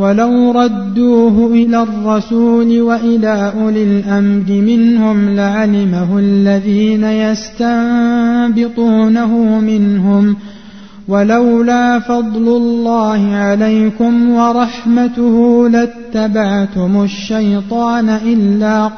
ولو ردوه إلى الرسول وإلى أولي الأمر منهم لعلمه الذين يستنبطونه منهم ولولا فضل الله عليكم ورحمته لاتبعتم الشيطان إلا